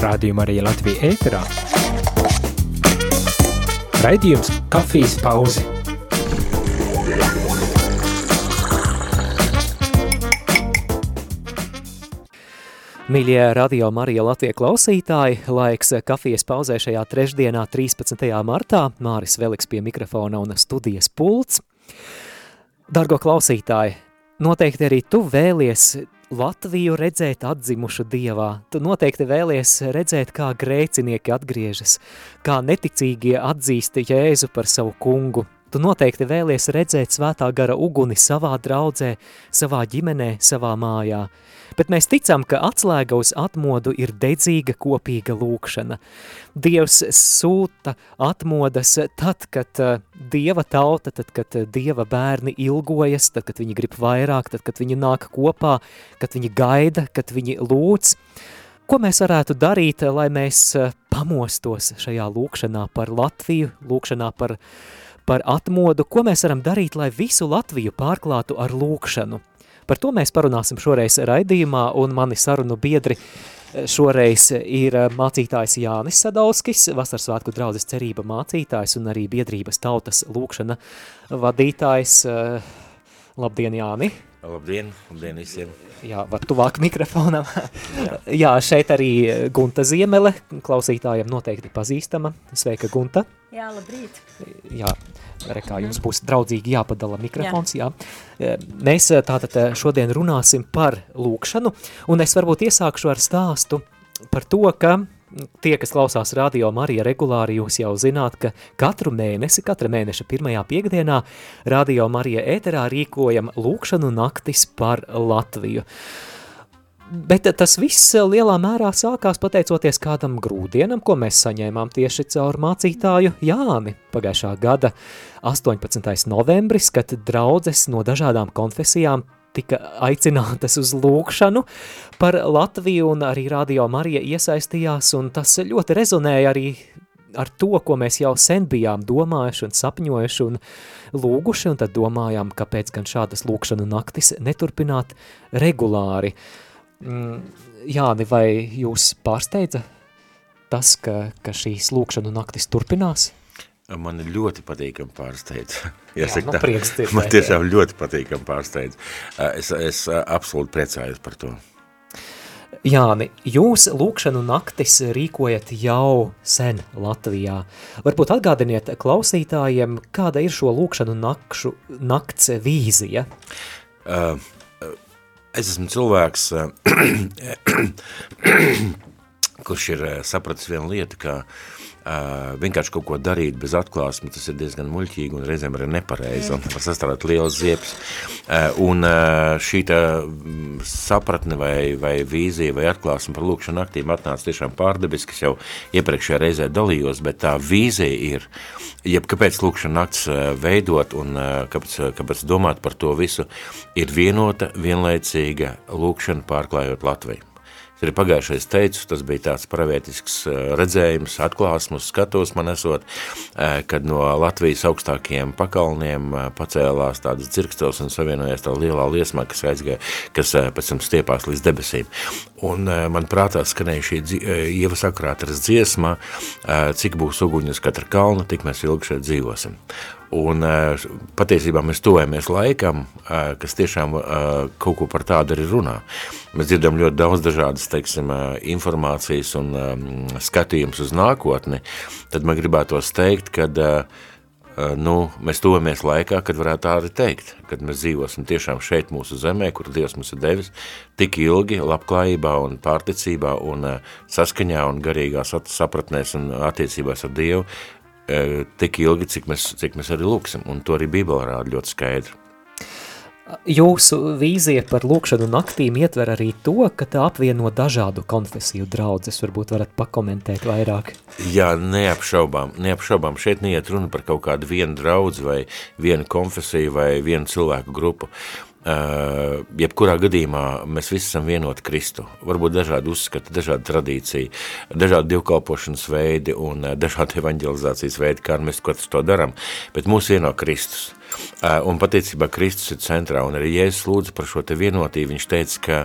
Rādījuma arī Latvija ēterā. Raidījums Kafijas pauze. Mīļie radio Marija Latvija klausītāji, laiks kafijas pauzē šajā trešdienā 13. martā, Māris Veliks pie mikrofona un studijas pults. Dargo klausītāji, noteikti arī tu vēlies Latviju redzēt atzimušu dievā. Tu noteikti vēlies redzēt, kā grēcinieki atgriežas, kā neticīgie atzīst Jēzu par savu kungu. Tu noteikti vēlies redzēt svētā gara uguni savā draudzē, savā ģimenē, savā mājā bet mēs ticam, ka atslēga uz atmodu ir dedzīga kopīga lūkšana. Dievs sūta atmodas tad, kad uh, Dieva tauta, tad, kad uh, Dieva bērni ilgojas, tad, kad viņi grib vairāk, tad, kad viņi nāk kopā, kad viņi gaida, kad viņi lūdz. Ko mēs varētu darīt, lai mēs uh, pamostos šajā lūkšanā par Latviju, lūkšanā par, par atmodu? Ko mēs varam darīt, lai visu Latviju pārklātu ar lūkšanu? Par to mēs parunāsim šoreiz raidījumā, un mani sarunu biedri eh, šoreiz ir eh, mācītājs Jānis Sadauskis, Vasaras svētku draudzes cerība mācītājs un arī biedrības tautas lūkšana vadītājs. Eh, labdien, Jāni! Labdien, labdien visiem! Jā, var tuvāk mikrofonam. Jā. Jā, šeit arī Gunta Ziemele, klausītājiem noteikti pazīstama. Sveika, Gunta! Jā, labrīt! Jā, rekā jums būs draudzīgi jāpadala mikrofons, jā. jā. Mēs tātad šodien runāsim par lūkšanu, un es varbūt iesākšu ar stāstu par to, ka tie, kas klausās radio Marija regulāri, jūs jau zināt, ka katru mēnesi, katra mēneša pirmajā piekdienā radio Marija ēterā rīkojam lūkšanu naktis par Latviju. Bet tas viss lielā mērā sākās pateicoties kādam grūdienam, ko mēs saņēmām tieši caur mācītāju Jāni pagājušā gada 18. novembris, kad draudzes no dažādām konfesijām tika aicinātas uz lūkšanu par Latviju un arī Radio Marija iesaistījās un tas ļoti rezonēja arī ar to, ko mēs jau sen bijām domājuši un sapņojuši un lūguši, un tad domājām, kāpēc gan šādas lūkšanu naktis neturpināt regulāri. Mm, Jāni, vai jūs pārsteidza tas, ka, ka šīs lūkšanu naktis turpinās? Man ļoti patīkam pārsteidz. Jāsaka, Jā, nu, prieks dzirdēt. Man tiešām ļoti patīkam pārsteidz. Es, es absolūti priecājos par to. Jāni, jūs lūkšanu naktis rīkojat jau sen Latvijā. Varbūt atgādiniet klausītājiem, kāda ir šo lūkšanu nakšu, nakts vīzija? Uh, es esmu cilvēks, kurš ir sapratis vienu lietu, ka uh, vienkārši kaut ko darīt bez atklāsmes, tas ir diezgan muļķīgi un reizēm arī nepareizi, un var sastrādāt liels ziepes. Uh, un uh, šī tā sapratne vai, vai vīzija vai atklāsme par lūkšanu naktīm atnāca tiešām pārdebiski, kas jau iepriekšējā reizē dalījos, bet tā vīzija ir, jeb kāpēc lūkšana nakts veidot un kāpēc, kāpēc domāt par to visu, ir vienota, vienlaicīga lūkšana pārklājot Latviju. Arī pagājušais teicu, tas bija tāds pravietisks redzējums, atklāsmus, skatos man esot, kad no Latvijas augstākajiem pakalniem pacēlās tādas dzirkstels un savienojās tā lielā liesmā, kas aizgāja, kas pēc tam stiepās līdz debesīm. Un man prātā skanēja šī Ieva sakrātaras dziesma, cik būs uguņas katra kalna, tik mēs ilgi šeit dzīvosim. Un patiesībā mēs tuvējamies laikam, kas tiešām kaut ko par tādu arī runā. Mēs dzirdam ļoti daudz dažādas, teiksim, informācijas un skatījums uz nākotni, tad man gribētos teikt, kad nu, mēs tuvamies laikā, kad varētu tā arī teikt, kad mēs dzīvosim tiešām šeit mūsu zemē, kur Dievs mums ir devis, tik ilgi labklājībā un pārticībā un saskaņā un garīgās sapratnēs un attiecībās ar Dievu, tik ilgi, cik mēs, cik mēs arī lūksim, un to arī Bībele rāda ļoti skaidri. Jūsu vīzija par lūkšanu naktīm ietver arī to, ka tā apvieno dažādu konfesiju draudzes, varbūt varat pakomentēt vairāk. Jā, neapšaubām, neapšaubām, šeit neiet runa par kaut kādu vienu draudzi vai vienu konfesiju vai vienu cilvēku grupu. Uh, jebkurā gadījumā mēs visi esam vienoti Kristu. Varbūt dažādi uzskati, dažādi tradīcija, dažādi divkalpošanas veidi un uh, dažādi evanģelizācijas veidi, kā mēs to darām, bet mūs vieno Kristus. Un patiecībā Kristus ir centrā, un arī Jēzus lūdza par šo te vienotību, viņš teica, ka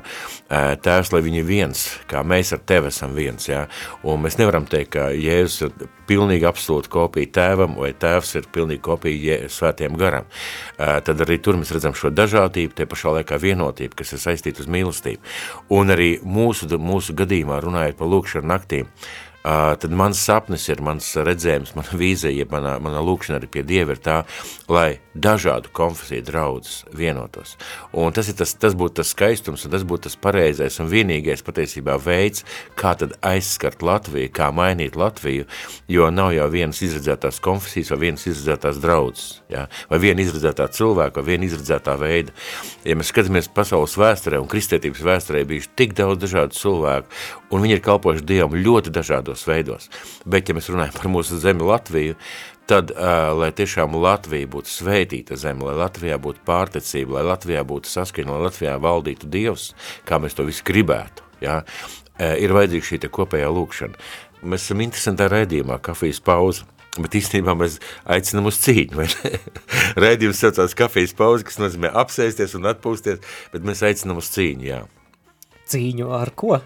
tēvs, lai viņi viens, kā mēs ar tevi esam viens, ja? un mēs nevaram teikt, ka Jēzus ir pilnīgi absolūti kopija tēvam, vai tēvs ir pilnīgi kopija svētiem garam. Tad arī tur mēs redzam šo dažādību, tie pašā laikā vienotību, kas ir saistīta uz mīlestību. Un arī mūsu, mūsu gadījumā runājot par lūkšanu naktīm, tad mans sapnis ir, mans redzējums, mana vīzija, ja mana, mana lūkšana arī pie Dieva ir tā, lai dažādu konfesiju draudzes vienotos. Un tas, ir tas, tas būtu tas skaistums, un tas būtu tas pareizais un vienīgais patiesībā veids, kā tad aizskart Latviju, kā mainīt Latviju, jo nav jau vienas izredzētās konfesijas vai vienas izredzētās draudzes, ja? vai viena izredzētā cilvēka, vai viena izredzētā veida. Ja mēs skatāmies pasaules vēsturē un kristietības vēsturē bijuši tik daudz dažādu cilvēku, un viņi ir kalpojuši Dievam ļoti dažādos dažādos veidos. Bet, ja mēs runājam par mūsu zemi Latviju, tad, uh, lai tiešām Latvija būtu svētīta zeme, lai Latvijā būtu pārtecība, lai Latvijā būtu saskaņa, lai Latvijā valdītu Dievs, kā mēs to visu gribētu, ja, uh, ir vajadzīga šī kopējā lūkšana. Mēs esam interesantā rēdījumā, kafijas pauze, bet īstenībā mēs aicinam uz cīņu? Rēdījums saucās kafijas pauze, kas nozīmē apsēsties un atpūsties, bet mēs aicinam uz cīņu, jā. Cīņu ar ko?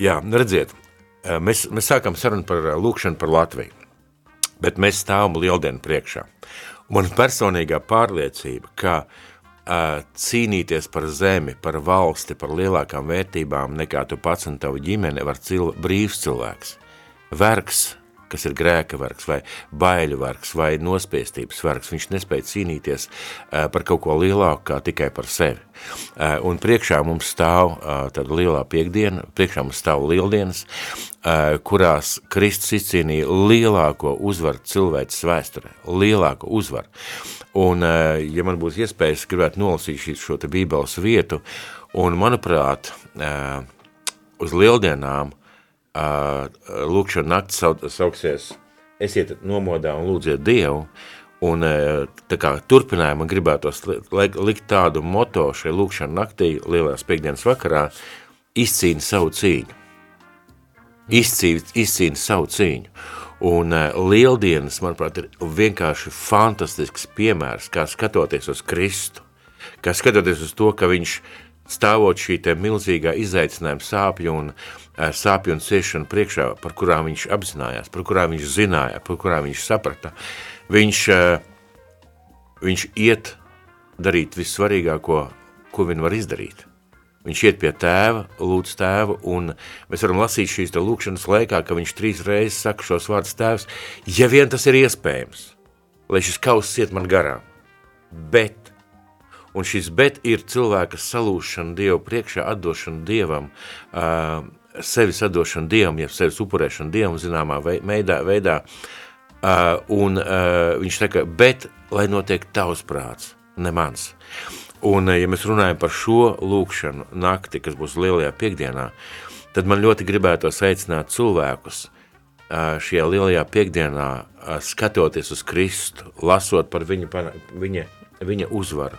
Jā, redziet, Eh, mēs, mēs sākam sarunu par eh, lūkšanu par Latviju, bet mēs stāvam lieldienu priekšā. Man personīgā pārliecība, ka uh, cīnīties par zemi, par valsti, par lielākām vērtībām nekā tu pats un tavu ģimene var cil brīvs cilvēks. Vergs kas ir grēka vergs, vai baiļu vergs, vai nospiestības vergs. Viņš nespēja cīnīties uh, par kaut ko lielāku kā tikai par sevi. Uh, un priekšā mums stāv uh, tāda lielā piekdiena, priekšā mums stāv lieldienas, kurās Kristus izcīnīja lielāko uzvaru cilvēces vēsturē, lielāko uzvaru. Un, ja man būs iespējas, gribētu nolasīt šo te bībeles vietu, un manuprāt, uz lieldienām lūkšana nakts sauksies esiet nomodā un lūdziet Dievu, un tā kā turpinājumā gribētos likt tādu moto šai lūkšana naktī, lielās piekdienas vakarā, izcīna savu cīņu. Izcīna, izcīna savu cīņu. Un uh, lieldienas, manuprāt, ir vienkārši fantastisks piemērs, kā skatoties uz Kristu, kā skatoties uz to, ka viņš stāvot šī milzīgā izaicinājuma sāpju un sāpju un ciešanu priekšā, par kurām viņš apzinājās, par kurām viņš zināja, par kurām viņš saprata, viņš, viņš iet darīt vissvarīgāko, ko vien var izdarīt. Viņš iet pie tēva, lūdz tēvu, un mēs varam lasīt šīs lūkšanas laikā, ka viņš trīs reizes saka šos vārdus tēvs, ja vien tas ir iespējams, lai šis kauss iet man garām. Bet, un šis bet ir cilvēka salūšana Dievu priekšā, atdošana Dievam, uh, sevis atdošanu Dievam, ja sevis upurēšanu Dievam zināmā veidā, veidā uh, un uh, viņš saka, bet lai notiek tavs prāts, ne mans. Un, ja mēs runājam par šo lūkšanu nakti, kas būs lielajā piekdienā, tad man ļoti gribētos aicināt cilvēkus šajā lielajā piekdienā skatoties uz Kristu, lasot par viņa, viņa, viņa uzvaru,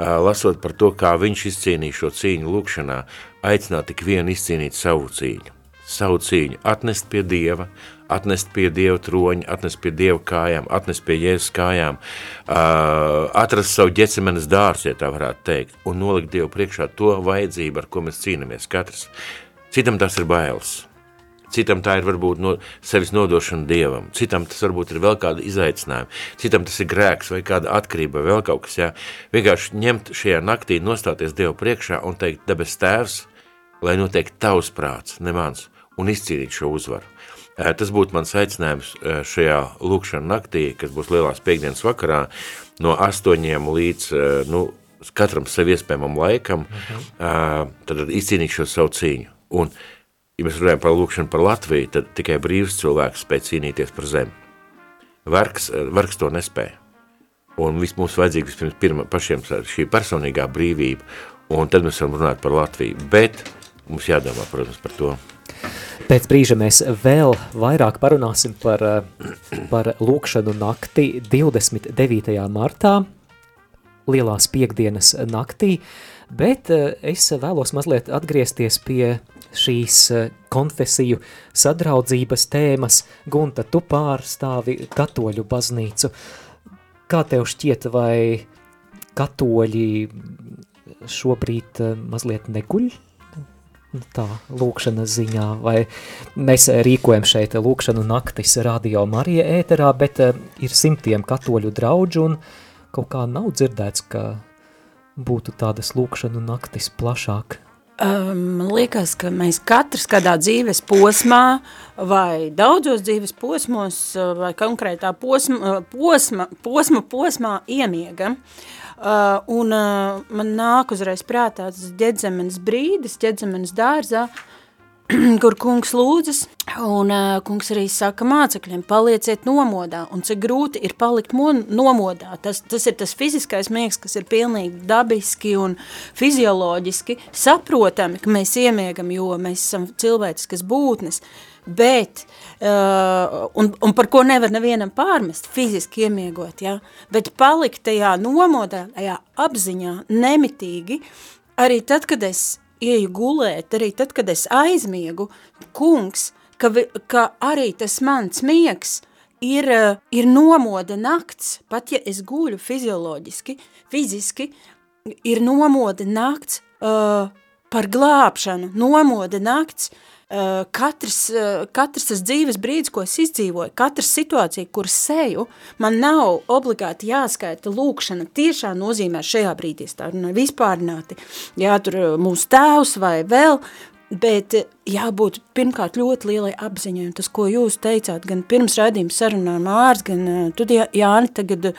lasot par to, kā viņš izcīnīja šo cīņu lūkšanā, aicināt tik vienu izcīnīt savu cīņu, savu cīņu, atnest pie Dieva, atnest pie Dieva troņa, atnest pie Dieva kājām, atnest pie Jēzus kājām, atrast savu ģecemenes dārs, ja tā varētu teikt, un nolikt Dievu priekšā to vajadzību, ar ko mēs cīnamies katrs. Citam tas ir bailes, citam tā ir varbūt no sevis nodošana Dievam, citam tas varbūt ir vēl kāda izaicinājuma, citam tas ir grēks vai kāda atkarība vai vēl kaut kas, jā. Vienkārši ņemt šajā naktī, nostāties Dievu priekšā un teikt, debes tēvs, lai notiek tavs prāts, ne mans, un izcīnīt šo uzvaru. Tas būtu mans aicinājums šajā lūkšana naktī, kas būs lielās piekdienas vakarā, no astoņiem līdz, nu, katram sev iespējamam laikam, uh -huh. tad izcīnīt šo savu cīņu. Un ja mēs runājam par lūkšanu par Latviju, tad tikai brīvs cilvēks spēj cīnīties par zemi. Varks, varks to nespēja. Un viss mums vajadzīgs vispirms pirma, pašiem šī personīgā brīvība, un tad mēs varam runāt par Latviju. Bet mums jādomā, protams, par to. Pēc brīža mēs vēl vairāk parunāsim par, par lūkšanu nakti 29. martā, lielās piekdienas naktī, bet es vēlos mazliet atgriezties pie šīs eh, konfesiju sadraudzības tēmas. Gunta, tu pārstāvi katoļu baznīcu. kā tev šķiet, vai katoļi šobrīd uh, mazliet neguļ tā lūkšanas ziņā, vai mēs rīkojam šeit lūkšanu naktis radio Marija ēterā, bet ir simtiem katoļu draudžu un kaut kā nav dzirdēts, ka būtu tādas lūkšanu naktis plašāk. Man um, liekas, ka mēs katrs kādā dzīves posmā vai daudzos dzīves posmos vai konkrētā posma, posma, posma posmā iemiegam. Uh, un man nāk uzreiz prātā tas ģedzemenes brīdis, ģedzemenes dārzā, uh, kur kungs lūdzas, un uh, kungs arī saka mācekļiem, palieciet nomodā, un cik grūti ir palikt nomodā. Tas, tas ir tas fiziskais miegs, kas ir pilnīgi dabiski un fizioloģiski saprotami, ka mēs iemiegam, jo mēs esam cilvēciskas būtnes, bet, uh, un, un par ko nevar nevienam pārmest, fiziski iemiegot, ja? bet palikt tajā nomodā, tajā apziņā, nemitīgi, arī tad, kad es ieju gulēt, arī tad, kad es aizmiegu, kungs, ka, ka arī tas mans miegs ir, eh, ir nomoda nakts, pat ja es guļu fizioloģiski, fiziski, ir nomoda nakts uh, par glābšanu, nomoda nakts uh, katrs, eh, katrs tas dzīves brīdis, ko es izdzīvoju, katrs situācija, kur seju, man nav obligāti jāskaita lūkšana. Tiešā nozīmē šajā brīdī, tā runāja vispārināti, jā, tur eh, mūsu tēvs vai vēl, bet jābūt pirmkārt ļoti lielai apziņai, un tas, ko jūs teicāt, gan pirms raidījuma sarunā Mārs, gan tu, Jāni, tagad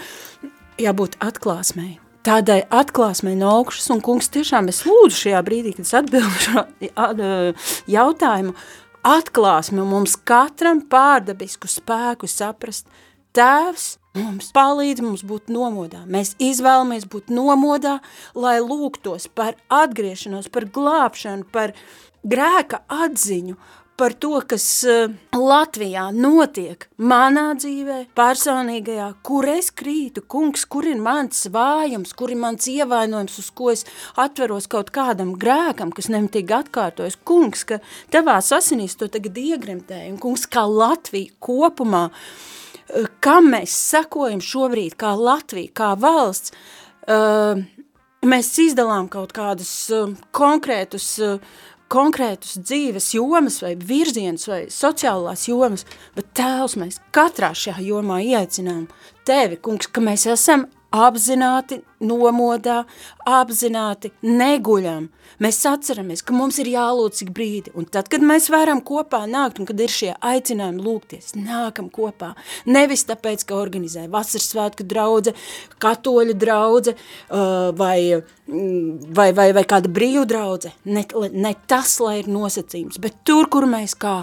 jābūt atklāsmēji tādai atklāsmei no augšas, un kungs tiešām es lūdzu šajā brīdī, kad es atbildu šo jautājumu, atklāsmi mums katram pārdabisku spēku saprast, tēvs mums palīdz mums būt nomodā. Mēs izvēlamies būt nomodā, lai lūgtos par atgriešanos, par glābšanu, par grēka atziņu, par to, kas uh, Latvijā notiek manā dzīvē, personīgajā, kur es krītu, kungs, kur ir mans vājums, kur ir mans ievainojums, uz ko es atveros kaut kādam grēkam, kas nemitīgi atkārtojas. Kungs, ka tavās asinīs to tagad iegremtēju, un kungs, kā Latvija kopumā, uh, kam mēs sekojam šobrīd, kā Latvija, kā valsts, uh, mēs izdalām kaut kādus uh, konkrētus uh, konkrētus dzīves jomas vai virzienus vai sociālās jomas, bet tēvs mēs katrā šajā jomā ieaicinām tevi, kungs, ka mēs esam apzināti nomodā, apzināti neguļam. Mēs atceramies, ka mums ir jālūdz cik brīdi, un tad, kad mēs varam kopā nākt, un kad ir šie aicinājumi lūgties, nākam kopā. Nevis tāpēc, ka organizē vasaras svētku draudze, katoļu draudze, uh, vai, mm, vai, vai, vai kāda brīvu draudze. Ne, ne tas, lai ir nosacījums, bet tur, kur mēs kā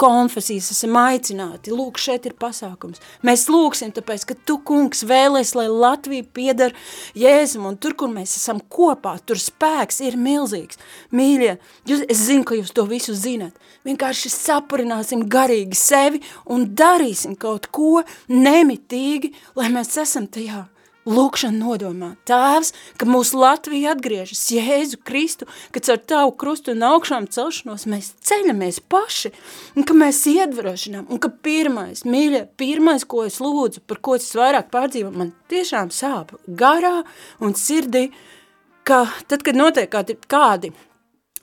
konfesijas esam aicināti. Lūk, šeit ir pasākums. Mēs lūksim, tāpēc, ka tu, kungs, vēlēs, lai Latvija piedar Jēzum, un tur, kur mēs esam kopā, tur spēks ir milzīgs. Mīļie, jūs, es zinu, ka jūs to visu zinat. Vienkārši saparināsim garīgi sevi un darīsim kaut ko nemitīgi, lai mēs esam tajā Lūkšana nodomā, Tēvs, ka mūsu Latvija atgriežas Jēzu Kristu, ka caur tavu krustu un augšām celšanos mēs ceļamies paši, un ka mēs iedvarošinām, un ka pirmais, mīļie, pirmais, ko es lūdzu, par ko es vairāk pārdzīvu, man tiešām sāp garā un sirdī, ka tad, kad notiek kādi, kādi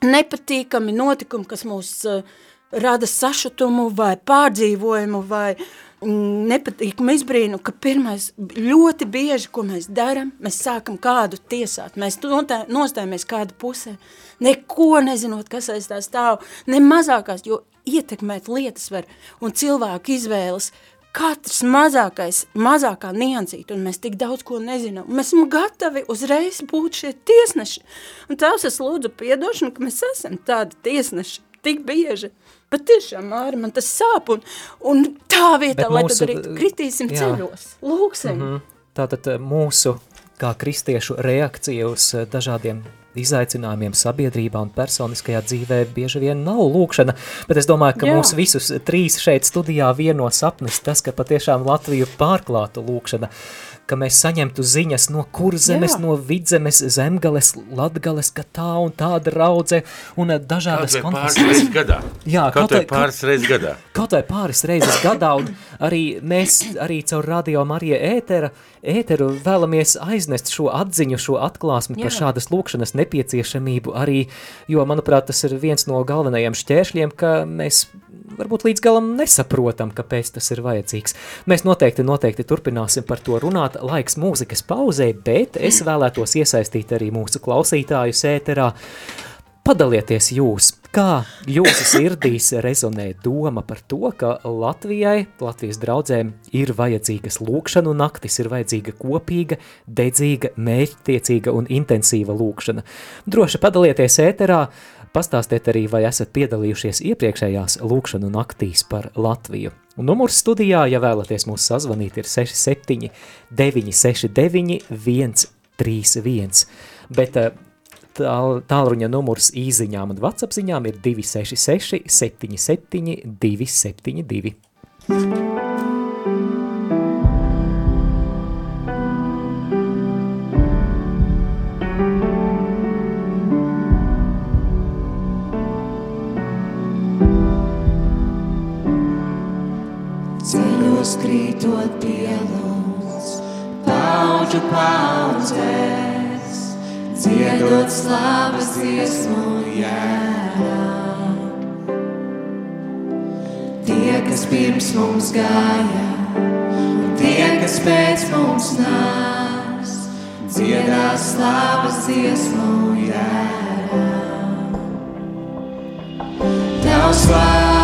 nepatīkami notikumi, kas mūs uh, rada sašutumu vai pārdzīvojumu vai uh, nepatīkamu izbrīnu, ka pirmais ļoti bieži, ko mēs daram, mēs sākam kādu tiesāt, mēs nostājamies kādu pusē, neko nezinot, kas aiz tā stāv, ne mazākās, jo ietekmēt lietas var, un cilvēku izvēles, katrs mazākais, mazākā niansīt, un mēs tik daudz ko nezinām. Mēs esam gatavi uzreiz būt šie tiesneši. Un tās es lūdzu piedošanu, ka mēs esam tādi tiesneši tik bieži. Bet tiešām, Māri, man tas sāp, un, un tā vietā, Bet lai mūsu, tad arī kritīsim jā. ceļos, lūksim. Mm -hmm. Tātad eh, mūsu, kā kristiešu reakcija uz eh, dažādiem izaicinājumiem sabiedrībā un personiskajā dzīvē bieži vien nav lūkšana, bet es domāju, ka Jā. mūs visus trīs šeit studijā vieno sapnis tas, ka patiešām Latviju pārklātu lūkšana, ka mēs saņemtu ziņas no kurzemes, Jā. no vidzemes, zemgales, latgales, ka tā un tāda raudze un eh, dažādas Kaut vai pāris konfesijas. gadā. Jā, kaut kaut vai pāris reizes gadā. Kaut vai pāris reizes gadā, un arī mēs arī caur Radio Marija ētera, ēteru vēlamies aiznest šo atziņu, šo atklāsmi par Jā. šādas lūkšanas nepieciešamību arī, jo, manuprāt, tas ir viens no galvenajiem šķēršļiem, ka mēs varbūt līdz galam nesaprotam, kāpēc tas ir vajadzīgs. Mēs noteikti, noteikti turpināsim par to runāt laiks mūzikas pauzē, bet es vēlētos iesaistīt arī mūsu klausītājus ēterā. Padalieties jūs, kā jūsu sirdīs rezonē doma par to, ka Latvijai, Latvijas draudzēm ir vajadzīgas lūkšanu naktis, ir vajadzīga kopīga, dedzīga, mērķtiecīga un intensīva lūkšana. Droši padalieties ēterā, pastāstiet arī, vai esat piedalījušies iepriekšējās lūkšanu naktīs par Latviju. Un numurs studijā, ja vēlaties mūs sazvanīt, ir 67 969 131. Bet eh, tāl, tālruņa numurs īziņām un WhatsApp ziņām ir 266 77 272. Paudžu paudzēs, dziedot slavas dziesmu jērā. Tie, kas pirms mums gāja, un tie, kas pēc mums nāks, dziedās slavas dziesmu jērā. Tavs vārds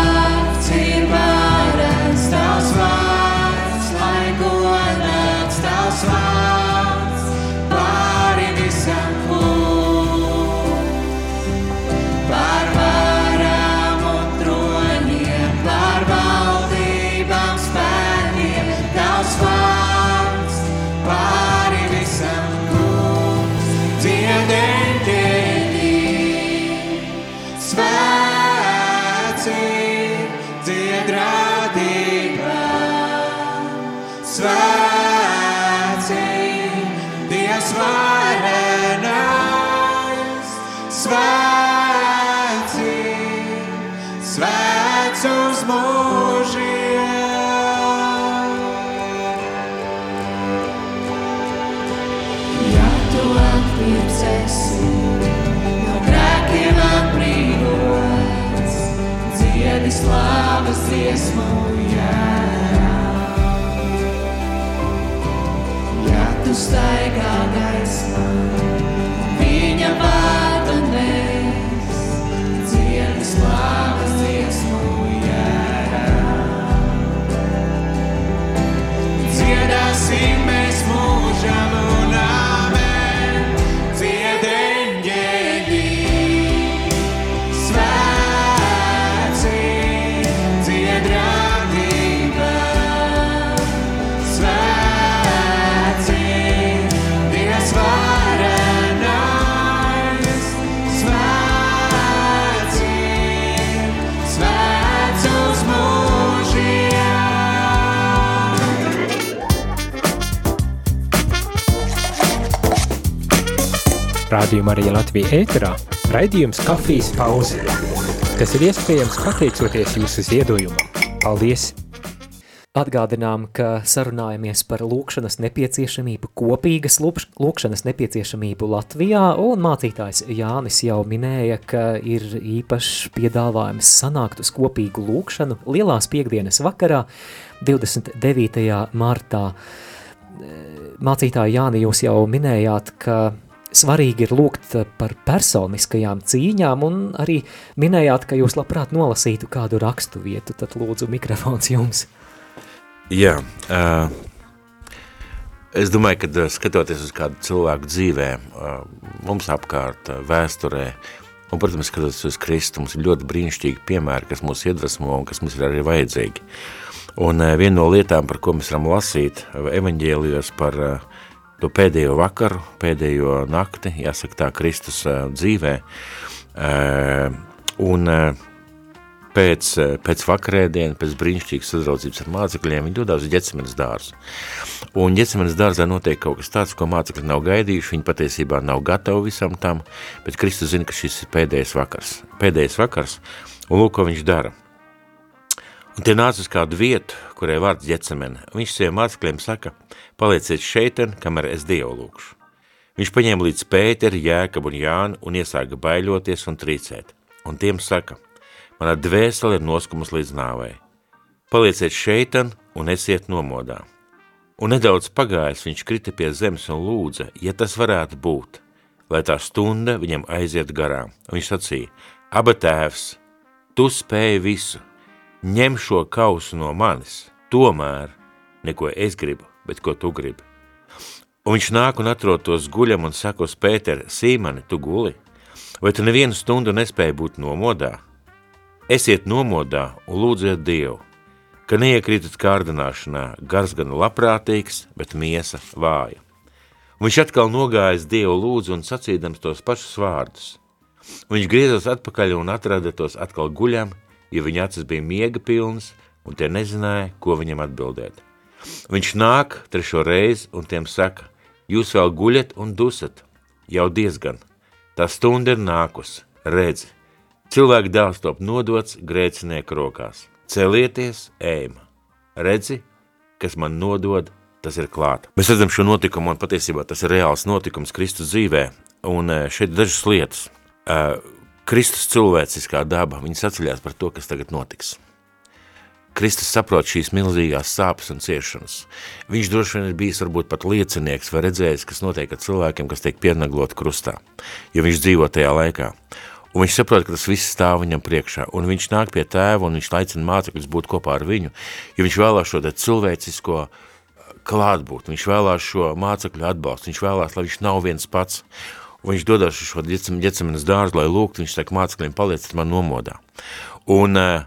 dziesmu jērā. Ja tu staigā gaismā, Rādījumā arī Latvija ēterā raidījums kafijas pauze, kas ir iespējams pateicoties jūsu ziedojumam. Paldies! Atgādinām, ka sarunājamies par lūkšanas nepieciešamību, kopīgas lūkš- lūkšanas nepieciešamību Latvijā, un mācītājs Jānis jau minēja, ka ir īpašs piedāvājums sanākt uz kopīgu lūkšanu Lielās piekdienas vakarā 29. martā. Mācītāji Jāni, jūs jau minējāt, ka svarīgi ir lūgt par personiskajām cīņām, un arī minējāt, ka jūs labprāt nolasītu kādu rakstu vietu, tad lūdzu mikrofons jums. Jā, uh, es domāju, ka skatoties uz kādu cilvēku dzīvē, uh, mums apkārt, uh, vēsturē, un, protams, skatoties uz Kristu, mums ir ļoti brīnišķīgi piemēri, kas mūs iedvesmo un kas mums ir arī vajadzīgi. Un uh, viena no lietām, par ko mēs varam lasīt evaņģēlijos par uh, to pēdējo vakaru, pēdējo nakti, jāsaka tā, Kristus uh, dzīvē, uh, un uh, pēc, eh, pēc vakarēdiena, pēc brīnišķīgas sadraudzības ar mācekļiem, viņi dodās uz ģecemenes dārzu. Un ģecemenes dārzā notiek kaut kas tāds, ko mācekļi nav gaidījuši, viņi patiesībā nav gatavi visam tam, bet Kristus zina, ka šis ir pēdējais vakars. Pēdējais vakars, un lūk, ko viņš dara. Un tie nāca uz kādu vietu, kurai vārds ģecemene. Viņš saviem mācekļiem saka, palieciet šeiten, kamēr es Dievu lūkšu. Viņš paņēma līdz Pēteri, Jēkabu un Jānu un iesāka baiļoties un trīcēt. Un tiem saka, mana dvēsele ir noskums līdz nāvei. Palieciet šeitan un esiet nomodā. Un nedaudz pagājis viņš krita pie zemes un lūdza, ja tas varētu būt, lai tā stunda viņam aiziet garām. Un viņš sacīja, aba tēvs, tu spēji visu, ņem šo kausu no manis, tomēr neko es gribu, bet ko tu gribi. Un viņš nāk un atrod tos guļam un saka uz Pēteri, Sīmani, tu guli? Vai tu nevienu stundu nespēji būt nomodā? Esiet nomodā un lūdziet Dievu, ka neiekrītat kārdināšanā, gars gan labprātīgs, bet miesa vāja. Un viņš atkal nogājis Dievu lūdzu un sacīdams tos pašus vārdus. Un viņš griezās atpakaļ un atrada tos atkal guļam, jo viņa acis bija miega pilnas, un tie nezināja, ko viņam atbildēt. Viņš nāk trešo reizi un tiem saka, jūs vēl guļat un dusat, jau diezgan. Tā stunda ir nākus, redzi. Cilvēku dēls top nodots grēcinieku rokās. Celieties, ejam. Redzi, kas man nodod, tas ir klāt. Mēs redzam šo notikumu, un patiesībā tas ir reāls notikums Kristus dzīvē. Un eh, šeit ir dažas lietas. Kristus cilvēciskā daba, viņas atceļās par to, kas tagad notiks. Kristus saprot šīs milzīgās sāpes un ciešanas. Viņš droši vien ir bijis varbūt pat liecinieks vai redzējis, kas notiek ar cilvēkiem, kas tiek pienagloti krustā, jo viņš dzīvo tajā laikā. Un viņš saprot, ka tas viss stāv viņam priekšā, un viņš nāk pie tēva, un viņš aicina mācekļus būt kopā ar viņu, jo viņš vēlās šo cilvēcisko uh, klātbūt, viņš vēlās šo mācekļu atbalstu, viņš vēlās, lai viņš nav viens pats, viņš dodās uz šo ģecamenes dārzu, lai lūgtu, viņš saka mācekļiem, palieciet man nomodā. Un uh,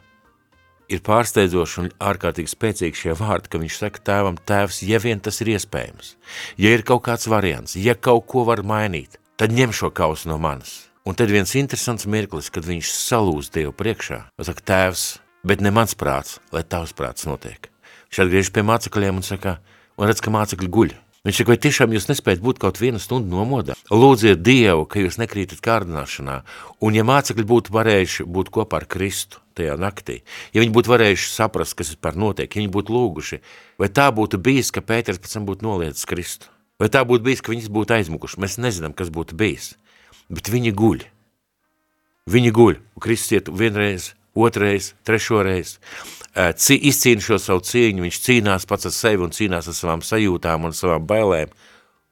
ir pārsteidzoši un ārkārtīgi spēcīgi šie vārdi, ka viņš saka tēvam, tēvs, ja vien tas ir iespējams, ja ir kaut kāds variants, ja kaut ko var mainīt, tad ņem šo kausu no manis. Un tad viens interesants mirklis, kad viņš salūst Dievu priekšā, saka, tēvs, bet ne mans prāts, lai tavs prāts notiek. Viņš atgriežas pie mācekļiem un saka, un redz, ka mācekļi guļ. Viņš saka, vai tiešām jūs nespējat būt kaut vienu stundu nomodā? Lūdziet Dievu, ka jūs nekrītat kārdināšanā, un ja mācekļi būtu varējuši būt kopā ar Kristu tajā naktī, ja viņi būtu varējuši saprast, kas par notiek, ja viņi būtu lūguši, vai tā būtu bijis, ka Pēters pēc tam būtu noliedzis Kristu? Vai tā būtu bijis, ka viņas būtu aizmukuši? Mēs nezinām, kas būtu bijis bet viņi guļ. Viņi guļ, un Kristus iet vienreiz, otrais, trešoreiz, izcīna šo savu cīņu, viņš cīnās pats ar sevi un cīnās ar savām sajūtām un savām bailēm,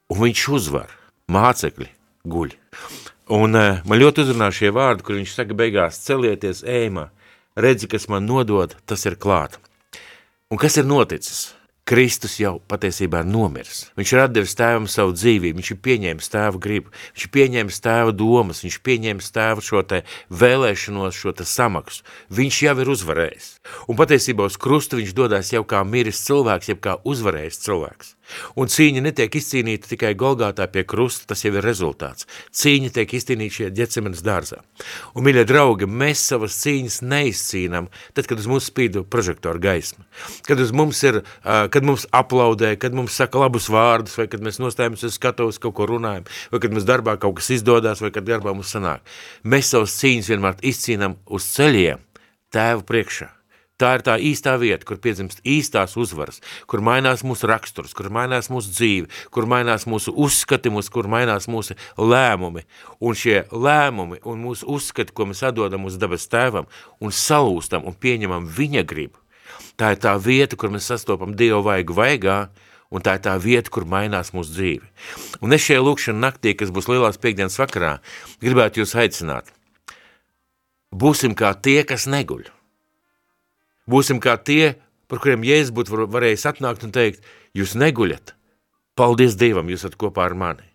un viņš uzvar, mācekļi guļ. Un man ļoti uzrunā šie vārdi, kur viņš saka beigās, celieties ēmā, redzi, kas man nodod, tas ir klāt. Un kas ir noticis? Kristus jau patiesībā ir nomiris. Viņš ir atdevis tēvam savu dzīvību, viņš ir pieņēmis tēva gribu, viņš ir pieņēmis tēva domas, viņš ir pieņēmis tēva šo te vēlēšanos, šo te samaksu. Viņš jau ir uzvarējis. Un patiesībā uz krustu viņš dodās jau kā miris cilvēks, jau kā uzvarējis cilvēks. Un cīņa netiek izcīnīta tikai Golgātā pie krusta, tas jau ir rezultāts. Cīņa tiek izcīnīta šajā ģecemenes dārzā. Un, mīļie draugi, mēs savas cīņas neizcīnam, tad, kad uz mums spīd prožektora gaisma. Kad uz mums ir, kad mums aplaudē, kad mums saka labus vārdus, vai kad mēs nostājamies uz skatuves kaut ko runājam, vai kad mums darbā kaut kas izdodās, vai kad darbā mums sanāk. Mēs savas cīņas vienmēr izcīnam uz ceļiem, tēvu priekšā. Tā ir tā īstā vieta, kur piedzimst īstās uzvaras, kur mainās mūsu raksturs, kur mainās mūsu dzīve, kur mainās mūsu uzskati, mūsu, kur mainās mūsu lēmumi. Un šie lēmumi un mūsu uzskati, ko mēs atdodam uz dabas tēvam un salūstam un pieņemam viņa gribu, tā ir tā vieta, kur mēs sastopam Dievu vaigu vaigā, un tā ir tā vieta, kur mainās mūsu dzīve. Un es šajā lūkšana naktī, kas būs lielās piekdienas vakarā, gribētu jūs aicināt. Būsim kā tie, kas neguļ. Būsim kā tie, par kuriem Jēzus būtu varējis atnākt un teikt, jūs neguļat, paldies Dievam, jūs esat kopā ar mani.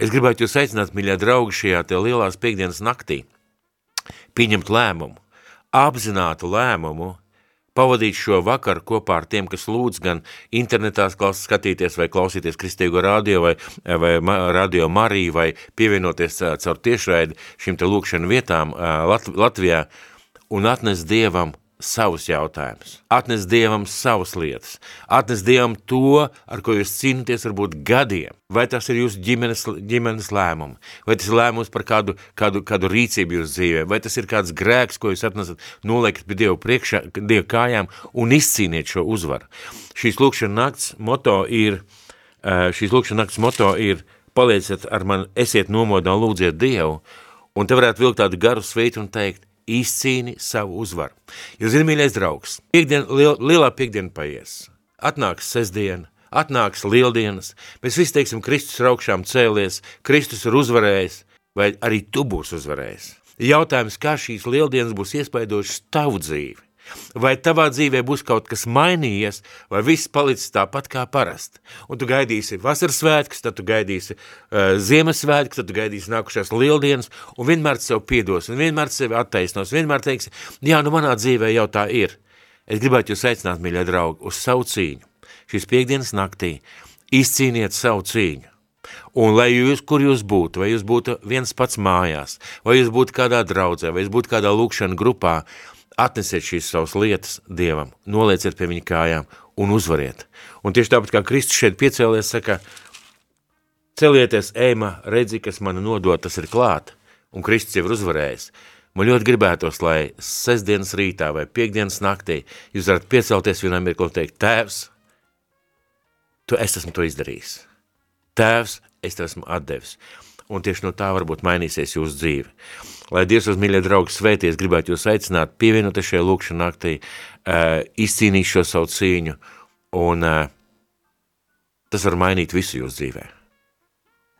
Es gribētu jūs aicināt, mīļā draugi, šajā te lielās piekdienas naktī, pieņemt lēmumu, apzinātu lēmumu, pavadīt šo vakaru kopā ar tiem, kas lūdz gan internetā skatīties vai klausīties Kristīgo radio vai, vai radio Mariju vai pievienoties caur tiešraidi šim te lūkšanu vietām Lat Latvijā, un atnes Dievam savus jautājumus, atnes Dievam savas lietas, atnes Dievam to, ar ko jūs cīnaties varbūt gadiem. Vai tas ir jūsu ģimenes, ģimenes lēmumi, vai tas ir lēmums par kādu, kādu, kādu rīcību jūsu dzīvē, vai tas ir kāds grēks, ko jūs atnesat, noliekat pie Dievu priekšā, Dievu kājām un izcīniet šo uzvaru. Šīs lūkšana nakts moto ir, šīs lūkšana nakts moto ir palieciet ar mani, esiet nomodā un lūdziet Dievu, un te varētu vilkt tādu garu sveitu un teikt, izcīni savu uzvaru. Jūs zināt, mīļais draugs, piekdien, liel, lielā piekdiena paies, atnāks sestdiena, atnāks lieldienas, mēs visi teiksim, Kristus ir augšām cēlies, Kristus ir uzvarējis, vai arī tu būsi uzvarējis. Jautājums, kā šīs lieldienas būs iespaidojušas tavu dzīvi? Vai tavā dzīvē būs kaut kas mainījies, vai viss palicis tāpat kā parasti? Un tu gaidīsi vasaras svētkus, tad tu gaidīsi uh, Ziemassvētkus, tad tu gaidīsi nākušās lieldienas, un vienmēr sev piedos, un vienmēr sevi attaisnos, vienmēr teiksi, jā, nu manā dzīvē jau tā ir. Es gribētu jūs aicināt, mīļie draugi, uz savu cīņu. Šīs piekdienas naktī izcīniet savu cīņu. Un lai jūs, kur jūs būtu, vai jūs būtu viens pats mājās, vai jūs būtu kādā draudzē, vai jūs būtu kādā lūkšana grupā, atnesiet šīs savas lietas Dievam, nolieciet pie viņa kājām un uzvariet. Un tieši tāpat kā Kristus šeit piecēlies, saka, celieties, ēma, redzi, kas man nodot, tas ir klāt, un Kristus jau ir uzvarējis. Man ļoti gribētos, lai sestdienas rītā vai piekdienas naktī jūs varat piecelties vienā mirklī un teikt, tēvs, tu es esmu to izdarījis. Tēvs, es tev esmu atdevis. Un tieši no tā varbūt mainīsies jūsu dzīve. Lai Dievs uz mīļie draugi svēties, gribētu jūs aicināt pievienoties šajā lūkšanā naktī, uh, izcīnīt šo savu cīņu, un uh, tas var mainīt visu jūsu dzīvē.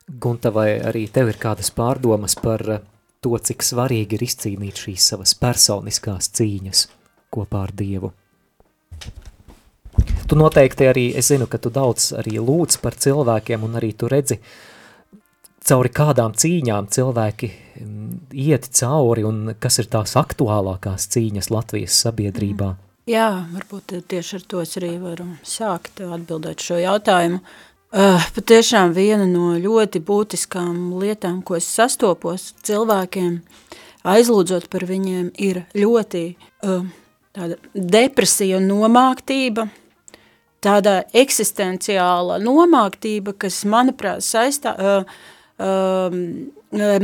Gunta, vai arī tev ir kādas pārdomas par eh, to, cik svarīgi ir izcīnīt šīs savas personiskās cīņas kopā ar Dievu? Tu noteikti arī, es zinu, ka tu daudz arī lūdz par cilvēkiem un arī tu redzi, cauri kādām cīņām cilvēki mm, iet cauri un kas ir tās aktuālākās cīņas Latvijas sabiedrībā. Jā, varbūt tieši ar to es arī varu sākt atbildēt šo jautājumu. Uh, patiešām viena no ļoti būtiskām lietām, ko es sastopos cilvēkiem, aizlūdzot par viņiem, ir ļoti uh, tāda depresija un nomāktība, tāda eksistenciāla nomāktība, kas, manuprāt, saistā, uh, uh,